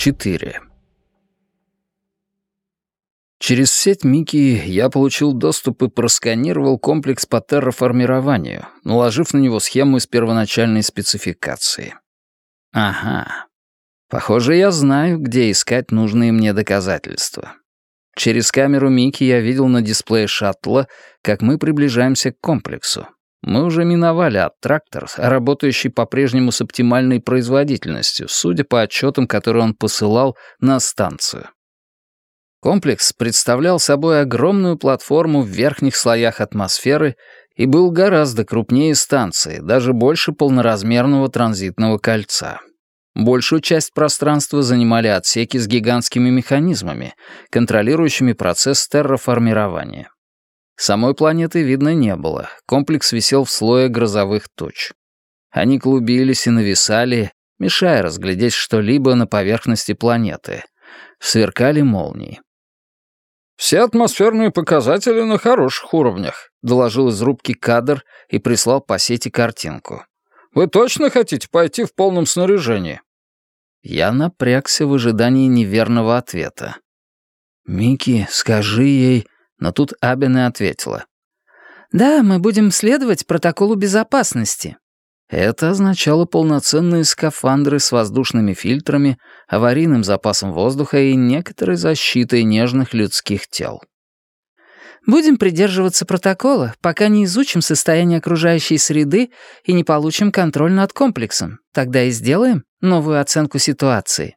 4. Через сеть Мики я получил доступ и просканировал комплекс по терраформированию, наложив на него схему из первоначальной спецификации. Ага. Похоже, я знаю, где искать нужные мне доказательства. Через камеру Мики я видел на дисплее шаттла, как мы приближаемся к комплексу. Мы уже миновали аттрактор, работающий по-прежнему с оптимальной производительностью, судя по отчетам, которые он посылал на станцию. Комплекс представлял собой огромную платформу в верхних слоях атмосферы и был гораздо крупнее станции, даже больше полноразмерного транзитного кольца. Большую часть пространства занимали отсеки с гигантскими механизмами, контролирующими процесс терраформирования. Самой планеты видно не было, комплекс висел в слое грозовых туч. Они клубились и нависали, мешая разглядеть что-либо на поверхности планеты. Сверкали молнии. «Все атмосферные показатели на хороших уровнях», — доложил из рубки кадр и прислал по сети картинку. «Вы точно хотите пойти в полном снаряжении?» Я напрягся в ожидании неверного ответа. «Микки, скажи ей...» Но тут Абина ответила. «Да, мы будем следовать протоколу безопасности». Это означало полноценные скафандры с воздушными фильтрами, аварийным запасом воздуха и некоторой защитой нежных людских тел. «Будем придерживаться протокола, пока не изучим состояние окружающей среды и не получим контроль над комплексом. Тогда и сделаем новую оценку ситуации».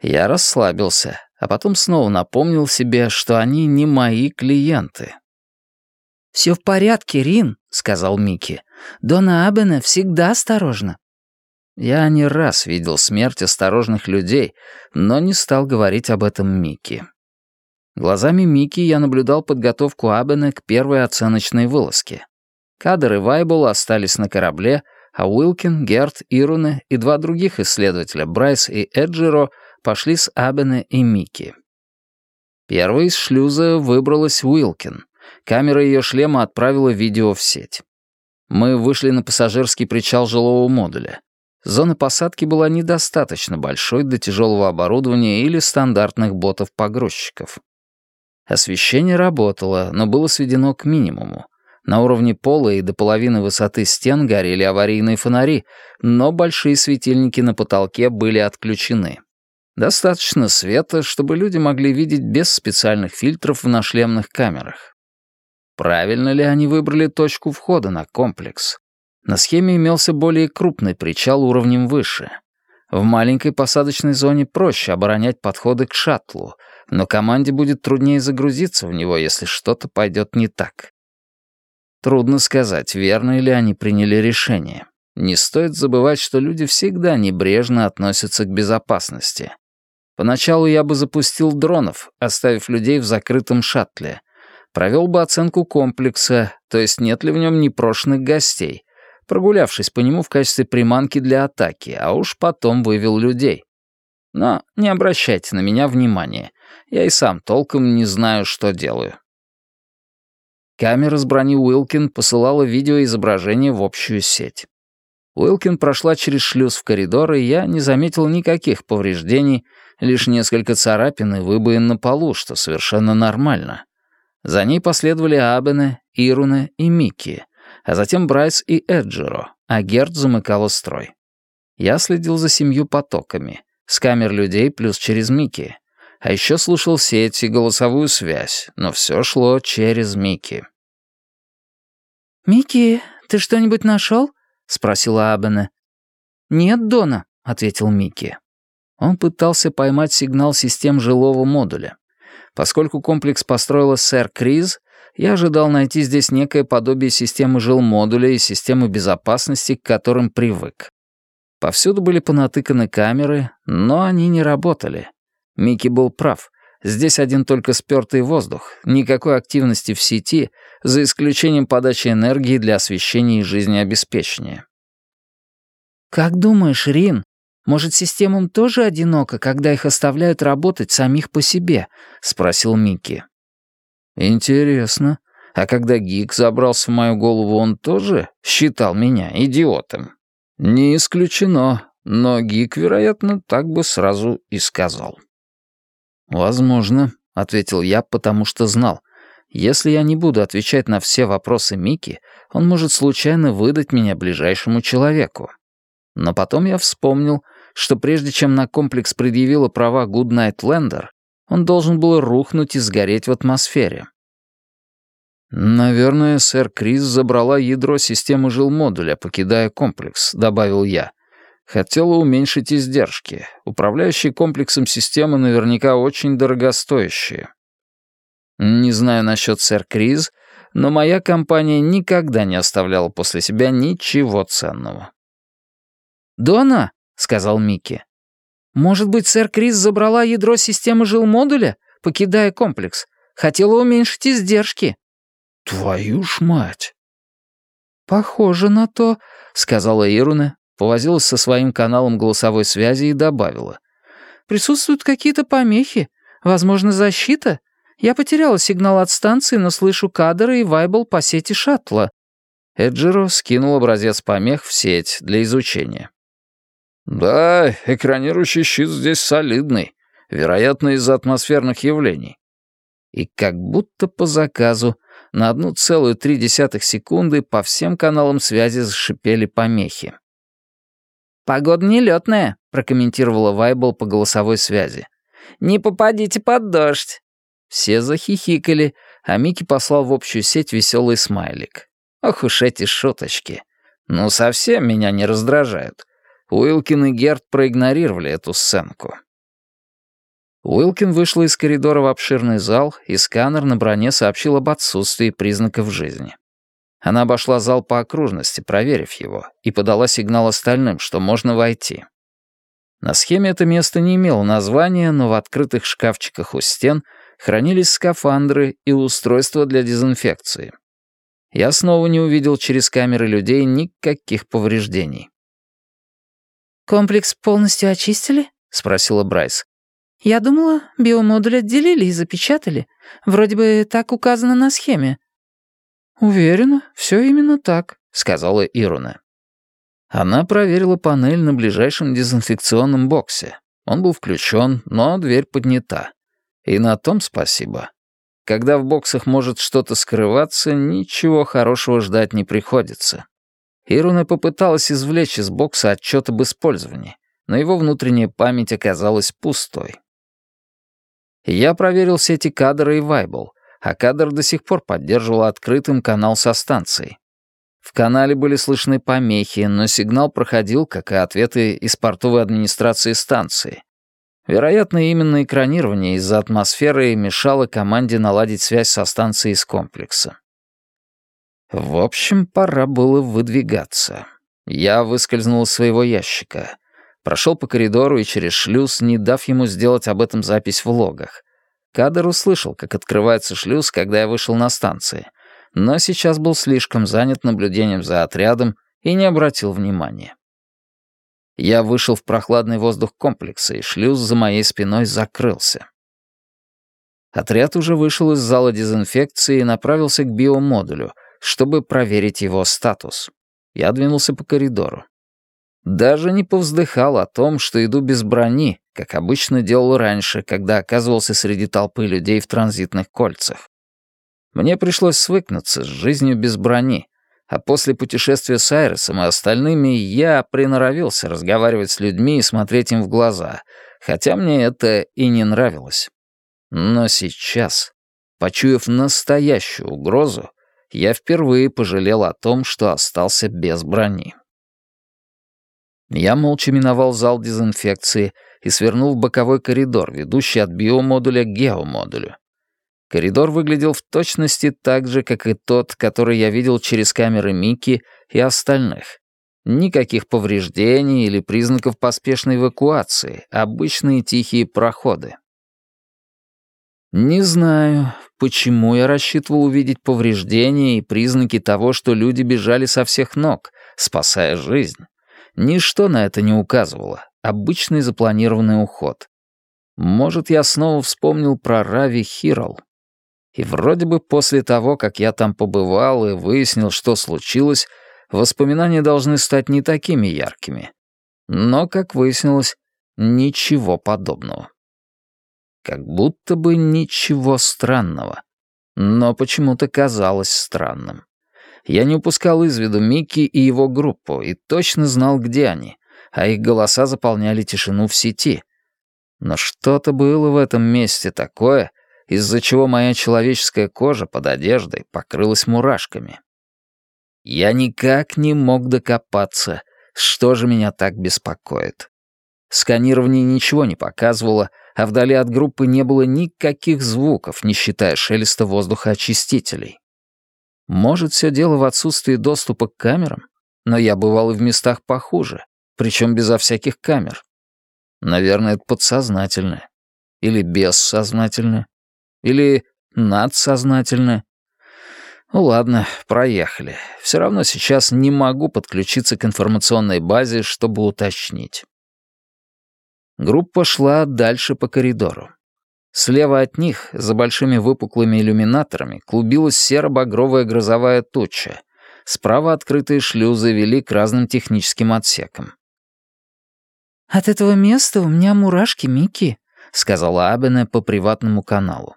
Я расслабился а потом снова напомнил себе, что они не мои клиенты. «Все в порядке, Рин», — сказал Микки. «Дона Абена всегда осторожна». Я не раз видел смерть осторожных людей, но не стал говорить об этом Микки. Глазами Микки я наблюдал подготовку Абена к первой оценочной вылазке. Кадр и Вайбл остались на корабле, а Уилкин, Герт, Ируне и два других исследователя, Брайс и Эджиро, пошли с Абене и Микки. Первой из шлюза выбралась Уилкин. Камера ее шлема отправила видео в сеть. Мы вышли на пассажирский причал жилого модуля. Зона посадки была недостаточно большой для тяжелого оборудования или стандартных ботов-погрузчиков. Освещение работало, но было сведено к минимуму. На уровне пола и до половины высоты стен горели аварийные фонари, но большие светильники на потолке были отключены. Достаточно света, чтобы люди могли видеть без специальных фильтров в нашлемных камерах. Правильно ли они выбрали точку входа на комплекс? На схеме имелся более крупный причал уровнем выше. В маленькой посадочной зоне проще оборонять подходы к шаттлу, но команде будет труднее загрузиться в него, если что-то пойдет не так. Трудно сказать, верно ли они приняли решение. Не стоит забывать, что люди всегда небрежно относятся к безопасности. Поначалу я бы запустил дронов, оставив людей в закрытом шаттле. Провел бы оценку комплекса, то есть нет ли в нем непрошенных гостей, прогулявшись по нему в качестве приманки для атаки, а уж потом вывел людей. Но не обращайте на меня внимания. Я и сам толком не знаю, что делаю. Камера с брони Уилкин посылала видеоизображение в общую сеть. Уилкин прошла через шлюз в коридор, и я не заметил никаких повреждений, лишь несколько царапин и выбоин на полу, что совершенно нормально. За ней последовали Абене, Ируне и Микки, а затем Брайс и Эджеро, а Герд замыкала строй. Я следил за семью потоками, с камер людей плюс через Микки, а еще слушал сеть и голосовую связь, но все шло через Микки. «Микки, ты что-нибудь нашел?» — спросила Абене. «Нет, Дона», — ответил Микки. Он пытался поймать сигнал систем жилого модуля. Поскольку комплекс построила сэр Криз, я ожидал найти здесь некое подобие системы жилмодуля и системы безопасности, к которым привык. Повсюду были понатыканы камеры, но они не работали. Микки был прав. Здесь один только спёртый воздух, никакой активности в сети, за исключением подачи энергии для освещения и жизнеобеспечения. «Как думаешь, Рин, может, системам тоже одиноко, когда их оставляют работать самих по себе?» — спросил Микки. «Интересно. А когда Гик забрался в мою голову, он тоже считал меня идиотом?» «Не исключено. но Гик, вероятно, так бы сразу и сказал. «Возможно», — ответил я, потому что знал. Если я не буду отвечать на все вопросы Мики, он может случайно выдать меня ближайшему человеку. Но потом я вспомнил, что прежде чем на комплекс предъявила права Lander, он должен был рухнуть и сгореть в атмосфере. «Наверное, сэр Крис забрала ядро системы жилмодуля, покидая комплекс», — добавил я. Хотела уменьшить издержки. Управляющие комплексом системы наверняка очень дорогостоящие. Не знаю насчет сэр Криз, но моя компания никогда не оставляла после себя ничего ценного. «Дона», — сказал Микки, — «может быть, сэр Криз забрала ядро системы жилмодуля, покидая комплекс? Хотела уменьшить издержки». «Твою ж мать!» «Похоже на то», — сказала Ируна, повозилась со своим каналом голосовой связи и добавила. «Присутствуют какие-то помехи. Возможно, защита. Я потеряла сигнал от станции, но слышу кадры и вайбл по сети шаттла». Эджеро скинул образец помех в сеть для изучения. «Да, экранирующий щит здесь солидный, вероятно, из-за атмосферных явлений». И как будто по заказу на одну целую три десятых секунды по всем каналам связи зашипели помехи. «Погода нелетная», — прокомментировала Вайбл по голосовой связи. «Не попадите под дождь». Все захихикали, а Микки послал в общую сеть веселый смайлик. Ох уж эти шуточки. Ну, совсем меня не раздражают. Уилкин и Герт проигнорировали эту сценку. Уилкин вышла из коридора в обширный зал, и сканер на броне сообщил об отсутствии признаков жизни. Она обошла зал по окружности, проверив его, и подала сигнал остальным, что можно войти. На схеме это место не имело названия, но в открытых шкафчиках у стен хранились скафандры и устройства для дезинфекции. Я снова не увидел через камеры людей никаких повреждений. «Комплекс полностью очистили?» — спросила Брайс. «Я думала, биомодуль отделили и запечатали. Вроде бы так указано на схеме». «Уверена, все именно так», — сказала Ируна. Она проверила панель на ближайшем дезинфекционном боксе. Он был включен, но дверь поднята. И на том спасибо. Когда в боксах может что-то скрываться, ничего хорошего ждать не приходится. Ируна попыталась извлечь из бокса отчет об использовании, но его внутренняя память оказалась пустой. Я проверил сети кадра и Вайбл, а кадр до сих пор поддерживал открытым канал со станцией. В канале были слышны помехи, но сигнал проходил, как и ответы из портовой администрации станции. Вероятно, именно экранирование из-за атмосферы мешало команде наладить связь со станцией из комплекса. В общем, пора было выдвигаться. Я выскользнул из своего ящика. Прошел по коридору и через шлюз, не дав ему сделать об этом запись в логах. Кадр услышал, как открывается шлюз, когда я вышел на станции, но сейчас был слишком занят наблюдением за отрядом и не обратил внимания. Я вышел в прохладный воздух комплекса, и шлюз за моей спиной закрылся. Отряд уже вышел из зала дезинфекции и направился к биомодулю, чтобы проверить его статус. Я двинулся по коридору. Даже не повздыхал о том, что иду без брони, как обычно делал раньше, когда оказывался среди толпы людей в транзитных кольцах. Мне пришлось свыкнуться с жизнью без брони, а после путешествия с Айресом и остальными я приноровился разговаривать с людьми и смотреть им в глаза, хотя мне это и не нравилось. Но сейчас, почуяв настоящую угрозу, я впервые пожалел о том, что остался без брони. Я молча миновал зал дезинфекции и свернул в боковой коридор, ведущий от биомодуля к геомодулю. Коридор выглядел в точности так же, как и тот, который я видел через камеры Мики и остальных. Никаких повреждений или признаков поспешной эвакуации, обычные тихие проходы. Не знаю, почему я рассчитывал увидеть повреждения и признаки того, что люди бежали со всех ног, спасая жизнь. Ничто на это не указывало. Обычный запланированный уход. Может, я снова вспомнил про Рави Хирол. И вроде бы после того, как я там побывал и выяснил, что случилось, воспоминания должны стать не такими яркими. Но, как выяснилось, ничего подобного. Как будто бы ничего странного. Но почему-то казалось странным. Я не упускал из виду Микки и его группу и точно знал, где они, а их голоса заполняли тишину в сети. Но что-то было в этом месте такое, из-за чего моя человеческая кожа под одеждой покрылась мурашками. Я никак не мог докопаться, что же меня так беспокоит. Сканирование ничего не показывало, а вдали от группы не было никаких звуков, не считая шелеста воздухоочистителей. Может, все дело в отсутствии доступа к камерам? Но я бывал и в местах похуже, причем безо всяких камер. Наверное, это подсознательное. Или бессознательное. Или надсознательное. Ну ладно, проехали. Все равно сейчас не могу подключиться к информационной базе, чтобы уточнить. Группа шла дальше по коридору. Слева от них, за большими выпуклыми иллюминаторами, клубилась серо-багровая грозовая туча. Справа открытые шлюзы вели к разным техническим отсекам. «От этого места у меня мурашки, Микки», — сказала Абене по приватному каналу.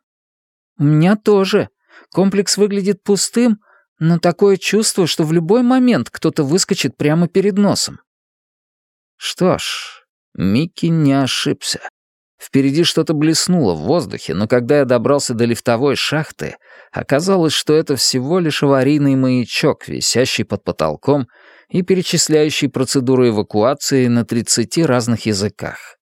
«У меня тоже. Комплекс выглядит пустым, но такое чувство, что в любой момент кто-то выскочит прямо перед носом». Что ж, Микки не ошибся. Впереди что-то блеснуло в воздухе, но когда я добрался до лифтовой шахты, оказалось, что это всего лишь аварийный маячок, висящий под потолком и перечисляющий процедуру эвакуации на 30 разных языках.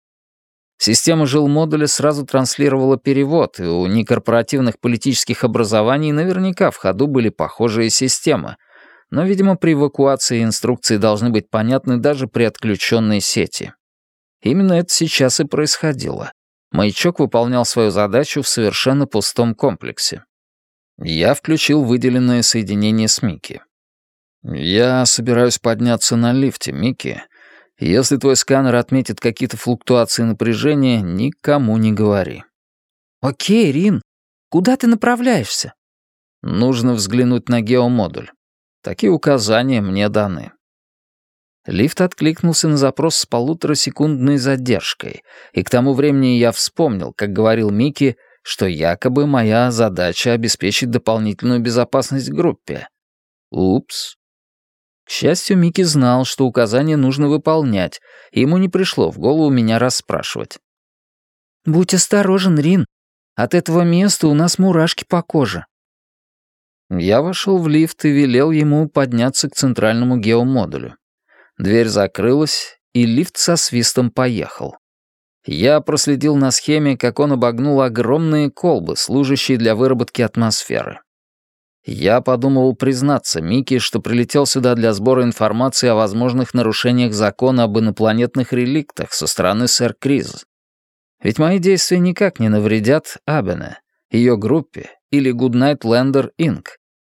Система жилмодуля сразу транслировала перевод, и у некорпоративных политических образований наверняка в ходу были похожие системы, но, видимо, при эвакуации инструкции должны быть понятны даже при отключенной сети. Именно это сейчас и происходило. Маячок выполнял свою задачу в совершенно пустом комплексе. Я включил выделенное соединение с Микки. «Я собираюсь подняться на лифте, Микки. Если твой сканер отметит какие-то флуктуации напряжения, никому не говори». «Окей, Рин. Куда ты направляешься?» «Нужно взглянуть на геомодуль. Такие указания мне даны». Лифт откликнулся на запрос с полуторасекундной задержкой, и к тому времени я вспомнил, как говорил Микки, что якобы моя задача обеспечить дополнительную безопасность группе. Упс. К счастью, Микки знал, что указания нужно выполнять, и ему не пришло в голову меня расспрашивать. «Будь осторожен, Рин. От этого места у нас мурашки по коже». Я вошел в лифт и велел ему подняться к центральному геомодулю. Дверь закрылась, и лифт со свистом поехал. Я проследил на схеме, как он обогнул огромные колбы, служащие для выработки атмосферы. Я подумал признаться Микки, что прилетел сюда для сбора информации о возможных нарушениях закона об инопланетных реликтах со стороны сэр Криз. Ведь мои действия никак не навредят Абене, ее группе или Goodnight Lander Inc.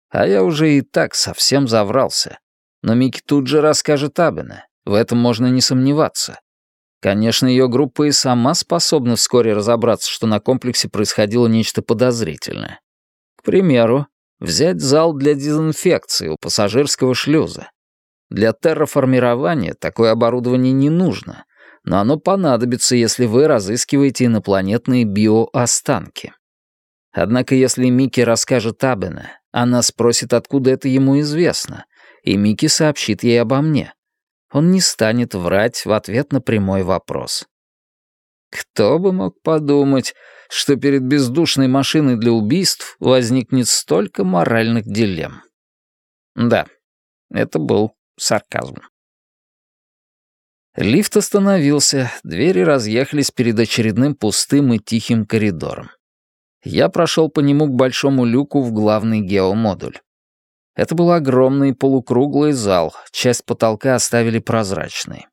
А я уже и так совсем заврался. Но Микки тут же расскажет Абене, в этом можно не сомневаться. Конечно, ее группа и сама способна вскоре разобраться, что на комплексе происходило нечто подозрительное. К примеру, взять зал для дезинфекции у пассажирского шлюза. Для терраформирования такое оборудование не нужно, но оно понадобится, если вы разыскиваете инопланетные биоостанки. Однако если Микки расскажет Абене, она спросит, откуда это ему известно, и Микки сообщит ей обо мне. Он не станет врать в ответ на прямой вопрос. Кто бы мог подумать, что перед бездушной машиной для убийств возникнет столько моральных дилемм. Да, это был сарказм. Лифт остановился, двери разъехались перед очередным пустым и тихим коридором. Я прошел по нему к большому люку в главный геомодуль. Это был огромный полукруглый зал, часть потолка оставили прозрачной.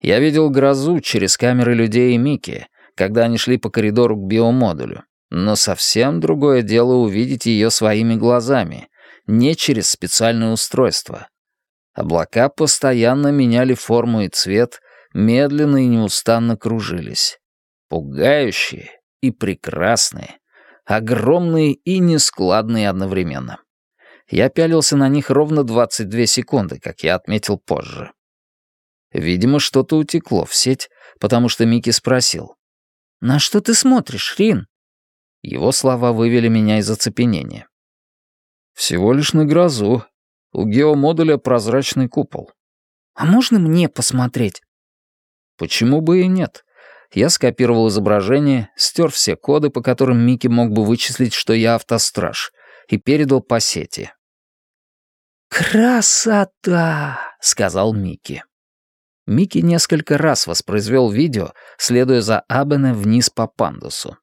Я видел грозу через камеры людей и Мики, когда они шли по коридору к биомодулю. Но совсем другое дело увидеть ее своими глазами, не через специальное устройство. Облака постоянно меняли форму и цвет, медленно и неустанно кружились. Пугающие и прекрасные, огромные и нескладные одновременно. Я пялился на них ровно 22 секунды, как я отметил позже. Видимо, что-то утекло в сеть, потому что Микки спросил. «На что ты смотришь, Рин?» Его слова вывели меня из оцепенения. «Всего лишь на грозу. У геомодуля прозрачный купол». «А можно мне посмотреть?» «Почему бы и нет?» Я скопировал изображение, стер все коды, по которым Микки мог бы вычислить, что я автостраж, и передал по сети. «Красота!» — сказал Микки. Микки несколько раз воспроизвел видео, следуя за Абене вниз по пандусу.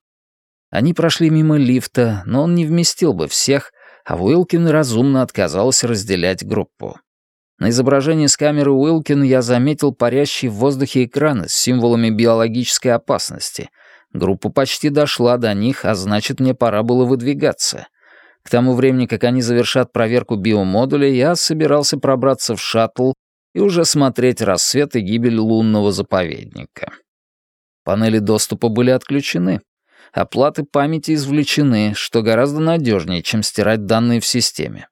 Они прошли мимо лифта, но он не вместил бы всех, а Уилкин разумно отказался разделять группу. На изображении с камеры Уилкин я заметил парящие в воздухе экраны с символами биологической опасности. Группа почти дошла до них, а значит, мне пора было выдвигаться. К тому времени, как они завершат проверку биомодуля, я собирался пробраться в шаттл и уже смотреть рассвет и гибель лунного заповедника. Панели доступа были отключены. Оплаты памяти извлечены, что гораздо надежнее, чем стирать данные в системе.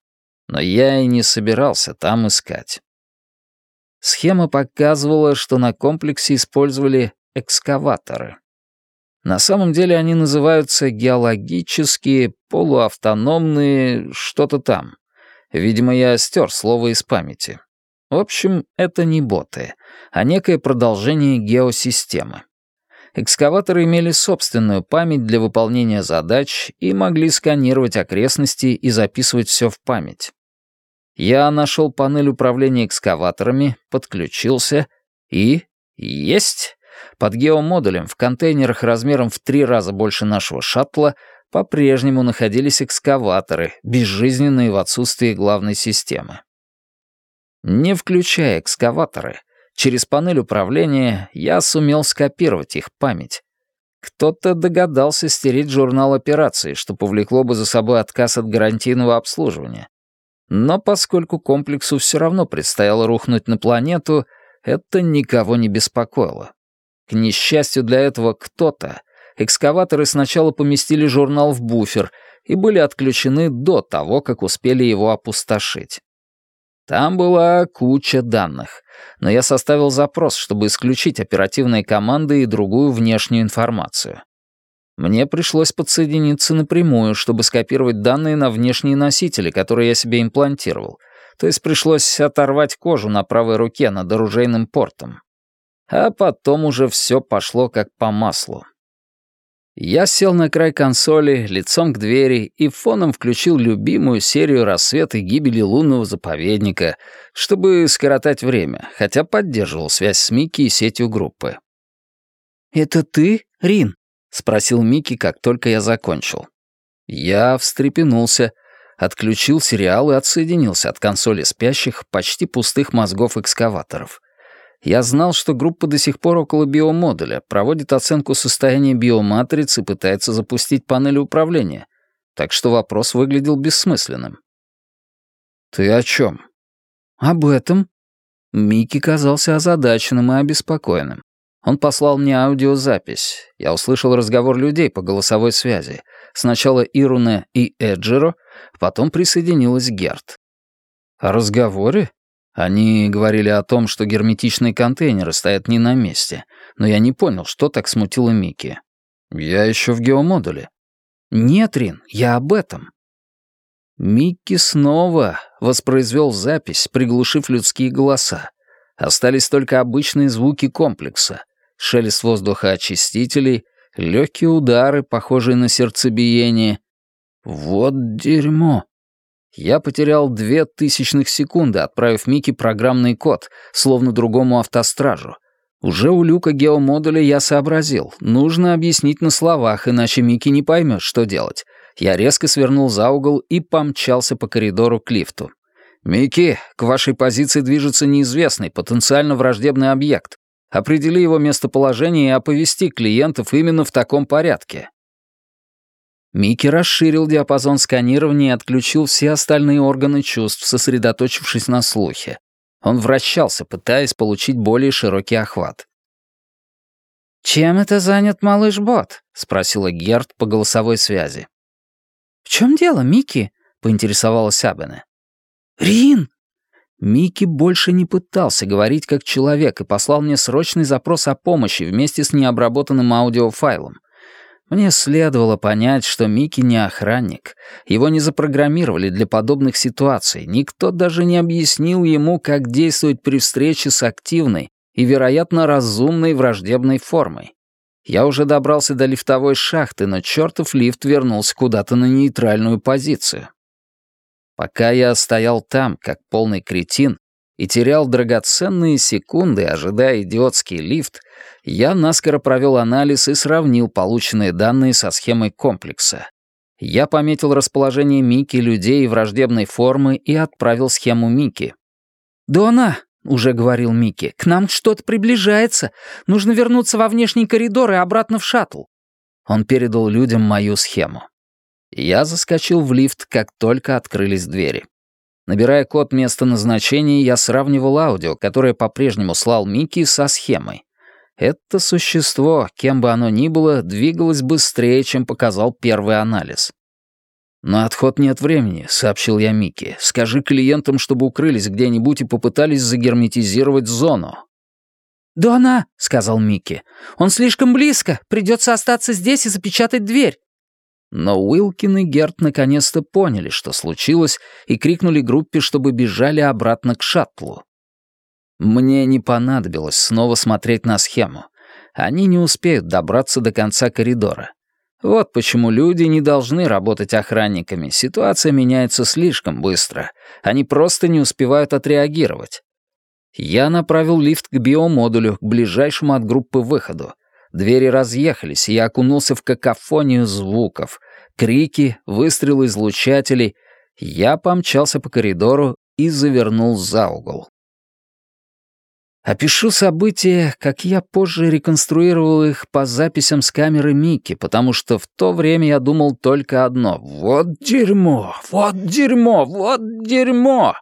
Но я и не собирался там искать. Схема показывала, что на комплексе использовали экскаваторы. На самом деле они называются геологические, полуавтономные, что-то там. Видимо, я стер слово из памяти. В общем, это не боты, а некое продолжение геосистемы. Экскаваторы имели собственную память для выполнения задач и могли сканировать окрестности и записывать все в память. Я нашел панель управления экскаваторами, подключился и... Есть! Под геомодулем в контейнерах размером в три раза больше нашего шаттла по-прежнему находились экскаваторы, безжизненные в отсутствии главной системы. Не включая экскаваторы, через панель управления я сумел скопировать их память. Кто-то догадался стереть журнал операции, что повлекло бы за собой отказ от гарантийного обслуживания. Но поскольку комплексу все равно предстояло рухнуть на планету, это никого не беспокоило. К несчастью для этого кто-то, экскаваторы сначала поместили журнал в буфер и были отключены до того, как успели его опустошить. Там была куча данных, но я составил запрос, чтобы исключить оперативные команды и другую внешнюю информацию. Мне пришлось подсоединиться напрямую, чтобы скопировать данные на внешние носители, которые я себе имплантировал. То есть пришлось оторвать кожу на правой руке над оружейным портом. А потом уже все пошло как по маслу. Я сел на край консоли, лицом к двери и фоном включил любимую серию «Рассвет и гибели лунного заповедника», чтобы скоротать время, хотя поддерживал связь с Микки и сетью группы. «Это ты, Рин?» — спросил Микки, как только я закончил. Я встрепенулся, отключил сериал и отсоединился от консоли спящих, почти пустых мозгов экскаваторов. Я знал, что группа до сих пор около биомодуля, проводит оценку состояния биоматрицы и пытается запустить панель управления, так что вопрос выглядел бессмысленным. «Ты о чем?» «Об этом». Микки казался озадаченным и обеспокоенным. Он послал мне аудиозапись. Я услышал разговор людей по голосовой связи. Сначала Ируне и Эджеро, потом присоединилась Герт. О разговоре? Они говорили о том, что герметичные контейнеры стоят не на месте, но я не понял, что так смутило Микки. Я еще в геомодуле. Нет, Рин, я об этом. Микки снова воспроизвел запись, приглушив людские голоса. Остались только обычные звуки комплекса шелест воздуха очистителей, легкие удары, похожие на сердцебиение. Вот дерьмо. Я потерял две тысячных секунды, отправив Микки программный код, словно другому автостражу. Уже у люка геомодуля я сообразил. Нужно объяснить на словах, иначе Микки не поймет, что делать. Я резко свернул за угол и помчался по коридору к лифту. «Микки, к вашей позиции движется неизвестный, потенциально враждебный объект. Определи его местоположение и оповести клиентов именно в таком порядке. Микки расширил диапазон сканирования и отключил все остальные органы чувств, сосредоточившись на слухе. Он вращался, пытаясь получить более широкий охват. «Чем это занят малыш Бот?» — спросила Герт по голосовой связи. «В чем дело, Микки?» — поинтересовалась Абене. «Рин!» Микки больше не пытался говорить как человек и послал мне срочный запрос о помощи вместе с необработанным аудиофайлом. Мне следовало понять, что Микки не охранник. Его не запрограммировали для подобных ситуаций. Никто даже не объяснил ему, как действовать при встрече с активной и, вероятно, разумной враждебной формой. Я уже добрался до лифтовой шахты, но чертов лифт вернулся куда-то на нейтральную позицию. Пока я стоял там, как полный кретин, и терял драгоценные секунды, ожидая идиотский лифт, я наскоро провел анализ и сравнил полученные данные со схемой комплекса. Я пометил расположение Мики, людей враждебной формы и отправил схему Мики. «Дона!» — уже говорил Микки. «К нам что-то приближается. Нужно вернуться во внешний коридор и обратно в шаттл». Он передал людям мою схему. Я заскочил в лифт, как только открылись двери. Набирая код места назначения, я сравнивал аудио, которое по-прежнему слал Микки, со схемой. Это существо, кем бы оно ни было, двигалось быстрее, чем показал первый анализ. «На отход нет времени», — сообщил я Микки. «Скажи клиентам, чтобы укрылись где-нибудь и попытались загерметизировать зону». «Дона», — сказал Микки, — «он слишком близко. Придется остаться здесь и запечатать дверь». Но Уилкин и Герт наконец-то поняли, что случилось, и крикнули группе, чтобы бежали обратно к шаттлу. Мне не понадобилось снова смотреть на схему. Они не успеют добраться до конца коридора. Вот почему люди не должны работать охранниками. Ситуация меняется слишком быстро. Они просто не успевают отреагировать. Я направил лифт к биомодулю, к ближайшему от группы выходу. Двери разъехались, и я окунулся в какофонию звуков. Крики, выстрелы излучателей. Я помчался по коридору и завернул за угол. Опишу события, как я позже реконструировал их по записям с камеры Микки, потому что в то время я думал только одно — «Вот дерьмо! Вот дерьмо! Вот дерьмо!»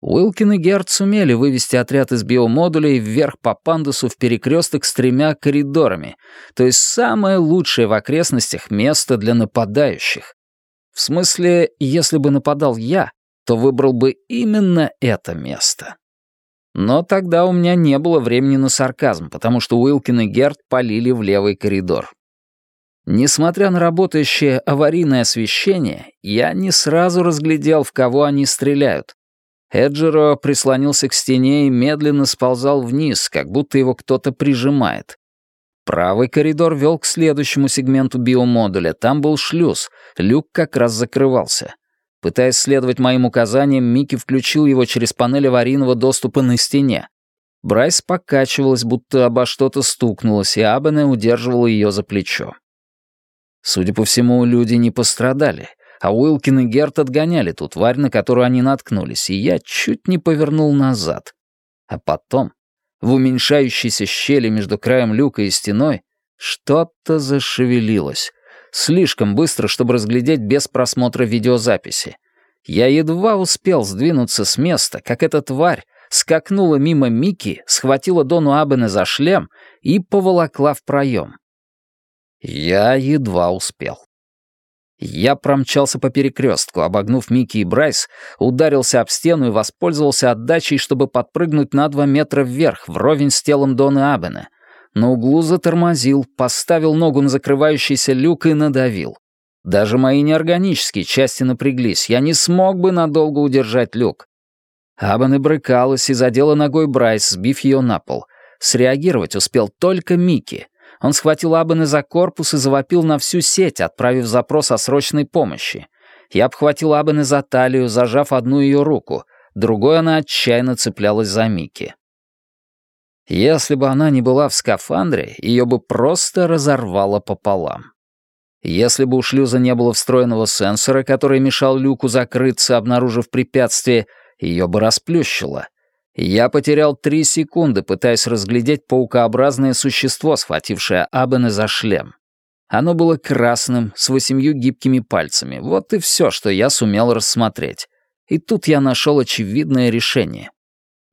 Уилкин и Герд сумели вывести отряд из биомодулей вверх по пандусу в перекресток с тремя коридорами, то есть самое лучшее в окрестностях место для нападающих. В смысле, если бы нападал я, то выбрал бы именно это место. Но тогда у меня не было времени на сарказм, потому что Уилкин и Герд полили в левый коридор. Несмотря на работающее аварийное освещение, я не сразу разглядел, в кого они стреляют, Эджеро прислонился к стене и медленно сползал вниз, как будто его кто-то прижимает. Правый коридор вел к следующему сегменту биомодуля. Там был шлюз, люк как раз закрывался. Пытаясь следовать моим указаниям, Микки включил его через панель аварийного доступа на стене. Брайс покачивалась, будто обо что-то стукнулась, и Абене удерживала ее за плечо. Судя по всему, люди не пострадали а Уилкин и Герт отгоняли ту тварь, на которую они наткнулись, и я чуть не повернул назад. А потом, в уменьшающейся щели между краем люка и стеной, что-то зашевелилось. Слишком быстро, чтобы разглядеть без просмотра видеозаписи. Я едва успел сдвинуться с места, как эта тварь скакнула мимо Мики, схватила Дону Абене за шлем и поволокла в проем. Я едва успел. Я промчался по перекрестку, обогнув Микки и Брайс, ударился об стену и воспользовался отдачей, чтобы подпрыгнуть на два метра вверх, вровень с телом Дона Абена. На углу затормозил, поставил ногу на закрывающийся люк и надавил. Даже мои неорганические части напряглись, я не смог бы надолго удержать люк. Абен и брыкалась и задела ногой Брайс, сбив ее на пол. Среагировать успел только Микки — он схватил Абена за корпус и завопил на всю сеть, отправив запрос о срочной помощи. Я обхватил Абена за талию, зажав одну ее руку, другой она отчаянно цеплялась за Микки. Если бы она не была в скафандре, ее бы просто разорвало пополам. Если бы у шлюза не было встроенного сенсора, который мешал люку закрыться, обнаружив препятствие, ее бы расплющило. Я потерял три секунды, пытаясь разглядеть паукообразное существо, схватившее Абена за шлем. Оно было красным, с восемью гибкими пальцами. Вот и все, что я сумел рассмотреть. И тут я нашел очевидное решение.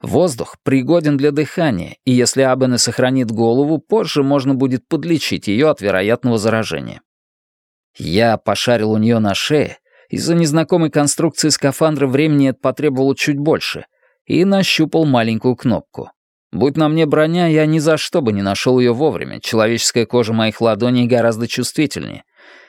Воздух пригоден для дыхания, и если Абене сохранит голову, позже можно будет подлечить ее от вероятного заражения. Я пошарил у нее на шее Из-за незнакомой конструкции скафандра времени это потребовало чуть больше, и нащупал маленькую кнопку. Будь на мне броня, я ни за что бы не нашел ее вовремя. Человеческая кожа моих ладоней гораздо чувствительнее.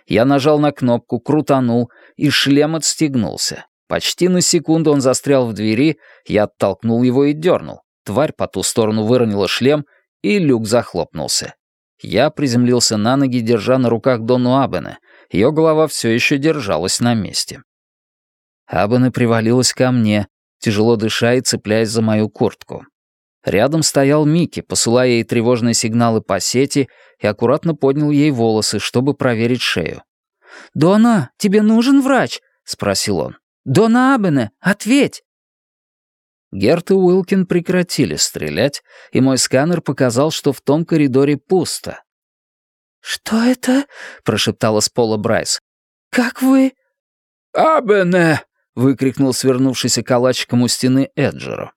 Я нажал на кнопку, крутанул, и шлем отстегнулся. Почти на секунду он застрял в двери, я оттолкнул его и дернул. Тварь по ту сторону выронила шлем, и люк захлопнулся. Я приземлился на ноги, держа на руках Дону Абене. Ее голова все еще держалась на месте. Абене привалилась ко мне, тяжело дыша и цепляясь за мою куртку. Рядом стоял Микки, посылая ей тревожные сигналы по сети и аккуратно поднял ей волосы, чтобы проверить шею. «Дона, тебе нужен врач?» — спросил он. «Дона Абене, ответь!» Герт и Уилкин прекратили стрелять, и мой сканер показал, что в том коридоре пусто. «Что это?» — прошептала с пола Брайс. «Как вы...» «Абене!» — выкрикнул свернувшийся калачиком у стены Эджеро.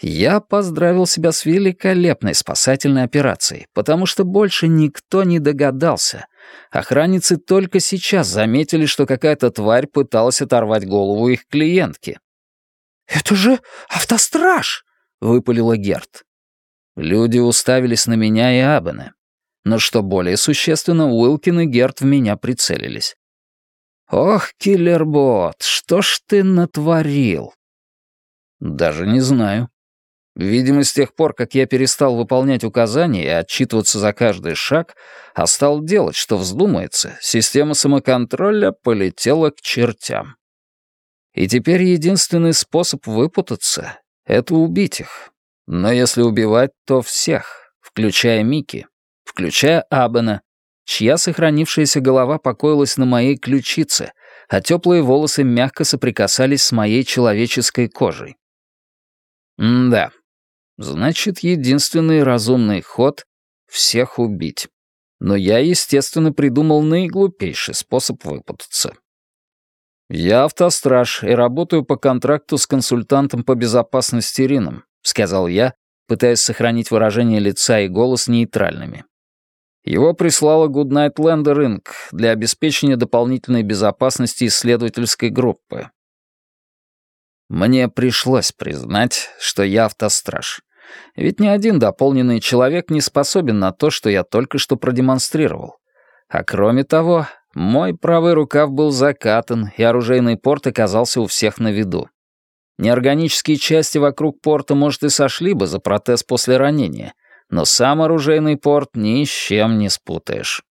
Я поздравил себя с великолепной спасательной операцией, потому что больше никто не догадался. Охранницы только сейчас заметили, что какая-то тварь пыталась оторвать голову их клиентки. «Это же автостраж!» — выпалила Герт. Люди уставились на меня и Абене. Но что более существенно, Уилкин и Герт в меня прицелились. «Ох, киллербот, что ж ты натворил?» «Даже не знаю. Видимо, с тех пор, как я перестал выполнять указания и отчитываться за каждый шаг, а стал делать, что вздумается, система самоконтроля полетела к чертям. И теперь единственный способ выпутаться — это убить их. Но если убивать, то всех, включая Мики, включая Абена, чья сохранившаяся голова покоилась на моей ключице, а теплые волосы мягко соприкасались с моей человеческой кожей. М да, Значит, единственный разумный ход — всех убить. Но я, естественно, придумал наиглупейший способ выпутаться. «Я автостраж и работаю по контракту с консультантом по безопасности Рином», — сказал я, пытаясь сохранить выражение лица и голос нейтральными. Его прислала Goodnight Lander Inc. для обеспечения дополнительной безопасности исследовательской группы. Мне пришлось признать, что я автостраж. Ведь ни один дополненный человек не способен на то, что я только что продемонстрировал. А кроме того, мой правый рукав был закатан, и оружейный порт оказался у всех на виду. Неорганические части вокруг порта, может, и сошли бы за протез после ранения, но сам оружейный порт ни с чем не спутаешь.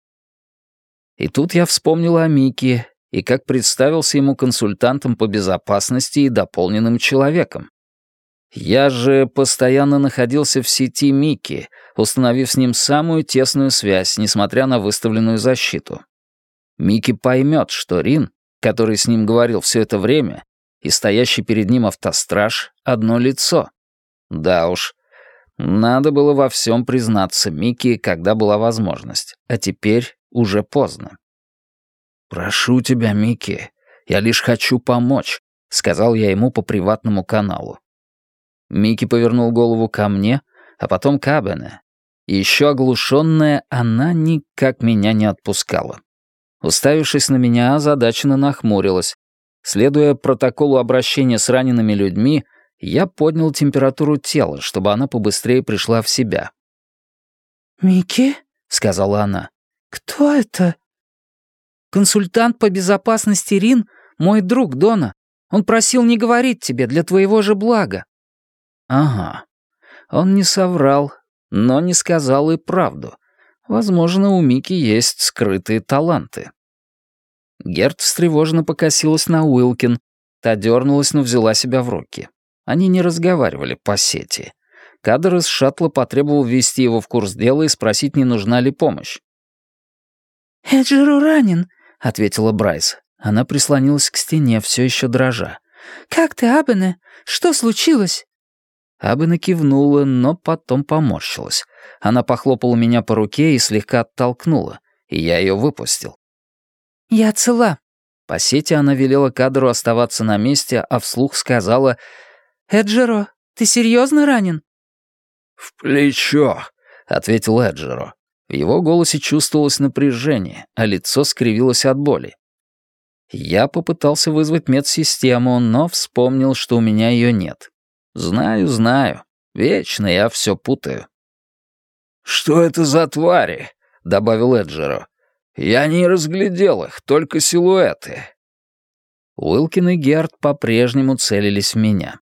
И тут я вспомнил о Мике и как представился ему консультантом по безопасности и дополненным человеком. Я же постоянно находился в сети Микки, установив с ним самую тесную связь, несмотря на выставленную защиту. Микки поймет, что Рин, который с ним говорил все это время, и стоящий перед ним автостраж — одно лицо. Да уж, надо было во всем признаться Микки, когда была возможность, а теперь уже поздно. «Прошу тебя, Микки, я лишь хочу помочь», — сказал я ему по приватному каналу. Микки повернул голову ко мне, а потом к Абене. Еще оглушенная, она никак меня не отпускала. Уставившись на меня, озадаченно нахмурилась. Следуя протоколу обращения с ранеными людьми, я поднял температуру тела, чтобы она побыстрее пришла в себя. «Микки?» — сказала она. «Кто это?» Консультант по безопасности Рин — мой друг Дона. Он просил не говорить тебе для твоего же блага». «Ага. Он не соврал, но не сказал и правду. Возможно, у Мики есть скрытые таланты». Герт встревоженно покосилась на Уилкин. Та дернулась, но взяла себя в руки. Они не разговаривали по сети. Кадр из шаттла потребовал ввести его в курс дела и спросить, не нужна ли помощь. «Эджеру ранен», — ответила Брайс. Она прислонилась к стене, все еще дрожа. «Как ты, Абене? Что случилось?» Абена кивнула, но потом поморщилась. Она похлопала меня по руке и слегка оттолкнула, и я ее выпустил. «Я цела». По сети она велела кадру оставаться на месте, а вслух сказала «Эджеро, ты серьезно ранен?» «В плечо», — ответил Эджеро. В его голосе чувствовалось напряжение, а лицо скривилось от боли. Я попытался вызвать медсистему, но вспомнил, что у меня ее нет. Знаю, знаю. Вечно я все путаю. «Что это за твари?» — добавил Эджеро. «Я не разглядел их, только силуэты». Уилкин и Герд по-прежнему целились в меня.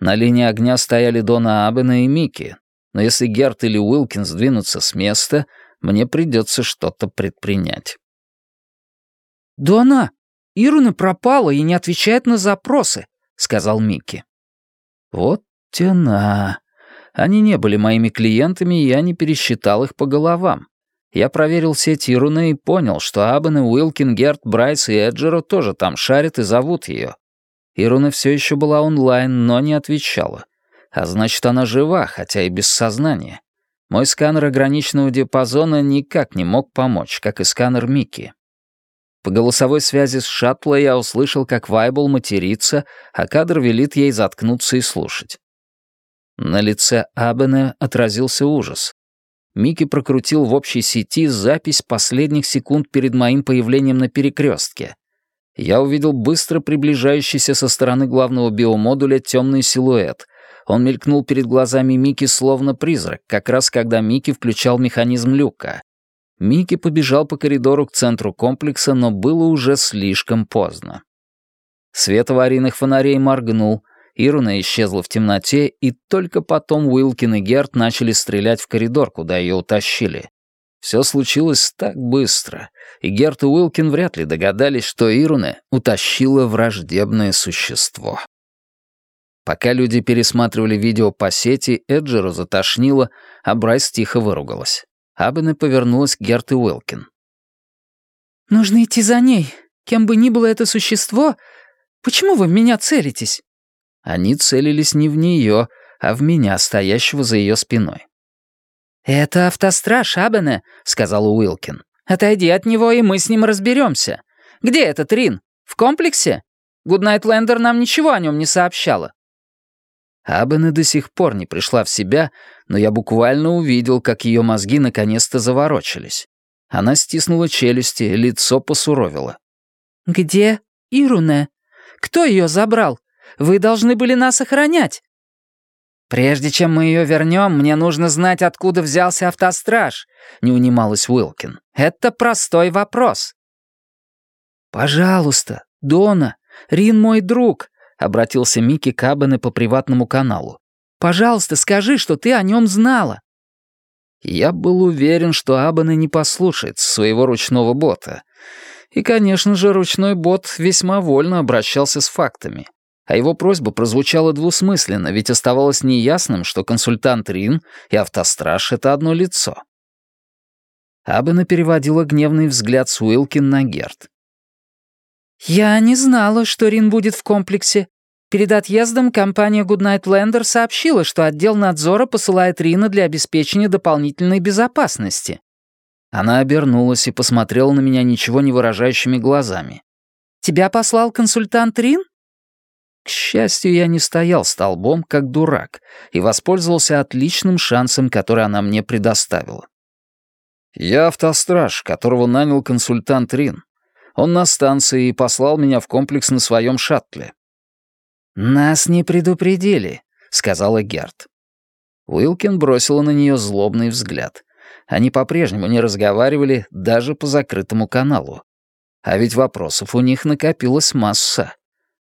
На линии огня стояли Дона Абена и Микки, но если Герт или Уилкин сдвинутся с места, мне придется что-то предпринять. «Дона, Ируна пропала и не отвечает на запросы», — сказал Микки. «Вот тяна. Они не были моими клиентами, и я не пересчитал их по головам. Я проверил сеть Ируны и понял, что Абен и Уилкин, Герт, Брайс и Эджеро тоже там шарят и зовут ее. Ируна все еще была онлайн, но не отвечала. А значит, она жива, хотя и без сознания. Мой сканер ограниченного диапазона никак не мог помочь, как и сканер Микки. По голосовой связи с шаттла я услышал, как Вайбл матерится, а кадр велит ей заткнуться и слушать. На лице Абена отразился ужас. Микки прокрутил в общей сети запись последних секунд перед моим появлением на перекрестке. Я увидел быстро приближающийся со стороны главного биомодуля темный силуэт. Он мелькнул перед глазами Микки словно призрак, как раз когда Микки включал механизм люка. Микки побежал по коридору к центру комплекса, но было уже слишком поздно. Свет аварийных фонарей моргнул — Ируна исчезла в темноте, и только потом Уилкин и Герт начали стрелять в коридор, куда ее утащили. Все случилось так быстро, и Герт и Уилкин вряд ли догадались, что Ируна утащила враждебное существо. Пока люди пересматривали видео по сети, Эджеру затошнило, а Брайс тихо выругалась. Абене повернулась к Герт и Уилкин. «Нужно идти за ней. Кем бы ни было это существо, почему вы в меня целитесь?» Они целились не в нее, а в меня, стоящего за ее спиной. «Это автостраж Абене», — сказал Уилкин. «Отойди от него, и мы с ним разберемся. Где этот Рин? В комплексе? Гуднайтлендер нам ничего о нем не сообщала». Абене до сих пор не пришла в себя, но я буквально увидел, как ее мозги наконец-то заворочились. Она стиснула челюсти, лицо посуровило. «Где Ируне? Кто ее забрал? Вы должны были нас охранять». «Прежде чем мы ее вернем, мне нужно знать, откуда взялся автостраж», — не унималась Уилкин. «Это простой вопрос». «Пожалуйста, Дона, Рин мой друг», — обратился Микки Кабене по приватному каналу. «Пожалуйста, скажи, что ты о нем знала». Я был уверен, что Абана не послушает своего ручного бота. И, конечно же, ручной бот весьма вольно обращался с фактами а его просьба прозвучала двусмысленно, ведь оставалось неясным, что консультант Рин и автостраж — это одно лицо. Абена переводила гневный взгляд с Уилкин на Герт. «Я не знала, что Рин будет в комплексе. Перед отъездом компания Goodnight Lander сообщила, что отдел надзора посылает Рина для обеспечения дополнительной безопасности». Она обернулась и посмотрела на меня ничего не выражающими глазами. «Тебя послал консультант Рин?» К счастью, я не стоял столбом, как дурак, и воспользовался отличным шансом, который она мне предоставила. Я автостраж, которого нанял консультант Рин. Он на станции и послал меня в комплекс на своем шаттле. «Нас не предупредили», — сказала Герт. Уилкин бросила на нее злобный взгляд. Они по-прежнему не разговаривали даже по закрытому каналу. А ведь вопросов у них накопилась масса.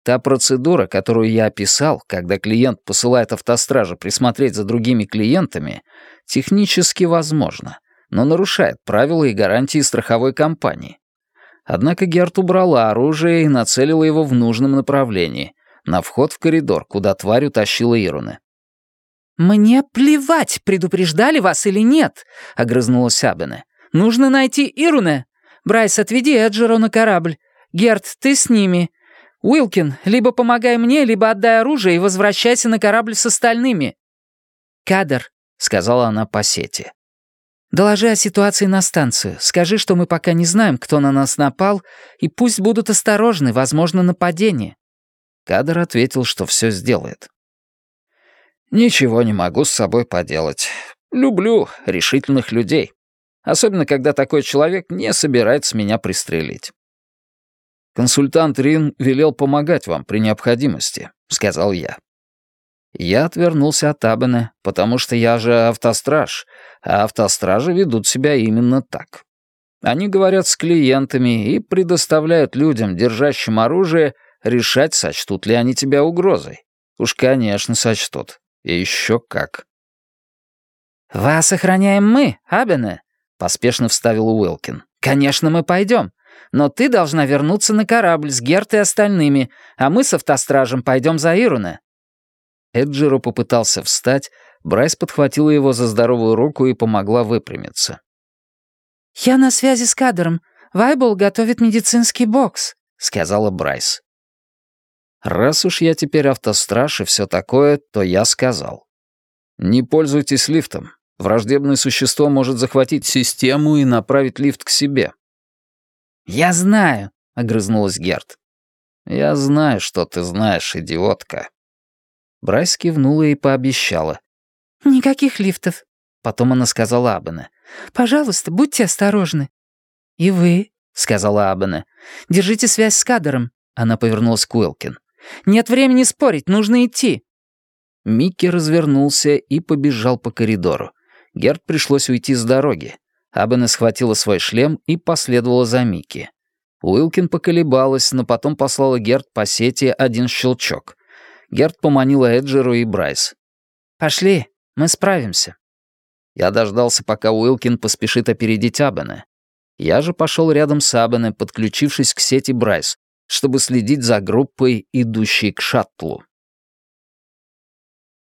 Та процедура, которую я описал, когда клиент посылает автостража присмотреть за другими клиентами, технически возможна, но нарушает правила и гарантии страховой компании. Однако Герт убрала оружие и нацелила его в нужном направлении, на вход в коридор, куда тварь утащила Ируны. «Мне плевать, предупреждали вас или нет», — огрызнулась Абене. «Нужно найти Ируне. Брайс, отведи Эджеру на корабль. Герт, ты с ними. «Уилкин, либо помогай мне, либо отдай оружие и возвращайся на корабль с остальными». «Кадр», — сказала она по сети. «Доложи о ситуации на станцию. Скажи, что мы пока не знаем, кто на нас напал, и пусть будут осторожны, возможно, нападение». Кадр ответил, что все сделает. «Ничего не могу с собой поделать. Люблю решительных людей. Особенно, когда такой человек не собирается меня пристрелить. Консультант Рин велел помогать вам при необходимости», — сказал я. Я отвернулся от Абена, потому что я же автостраж, а автостражи ведут себя именно так. Они говорят с клиентами и предоставляют людям, держащим оружие, решать, сочтут ли они тебя угрозой. Уж, конечно, сочтут. И еще как. «Вас охраняем мы, Абене», — поспешно вставил Уилкин. «Конечно, мы пойдем. Но ты должна вернуться на корабль с Герт и остальными, а мы с автостражем пойдем за Ируна». Эджиро попытался встать, Брайс подхватила его за здоровую руку и помогла выпрямиться. «Я на связи с кадром. Вайбл готовит медицинский бокс», — сказала Брайс. «Раз уж я теперь автостраж и все такое, то я сказал. Не пользуйтесь лифтом. Враждебное существо может захватить систему и направить лифт к себе». «Я знаю», — огрызнулась Герт. «Я знаю, что ты знаешь, идиотка». Брайс кивнула и пообещала. «Никаких лифтов». Потом она сказала Абене. «Пожалуйста, будьте осторожны». «И вы», — сказала Абене. «Держите связь с кадром». Она повернулась к Уилкин. «Нет времени спорить, нужно идти». Микки развернулся и побежал по коридору. Герд пришлось уйти с дороги. Абене схватила свой шлем и последовала за Микки. Уилкин поколебалась, но потом послала Герд по сети один щелчок. Герд поманила Эджеру и Брайс. «Пошли, мы справимся». Я дождался, пока Уилкин поспешит опередить Абене. Я же пошел рядом с Абене, подключившись к сети Брайс, чтобы следить за группой, идущей к шаттлу.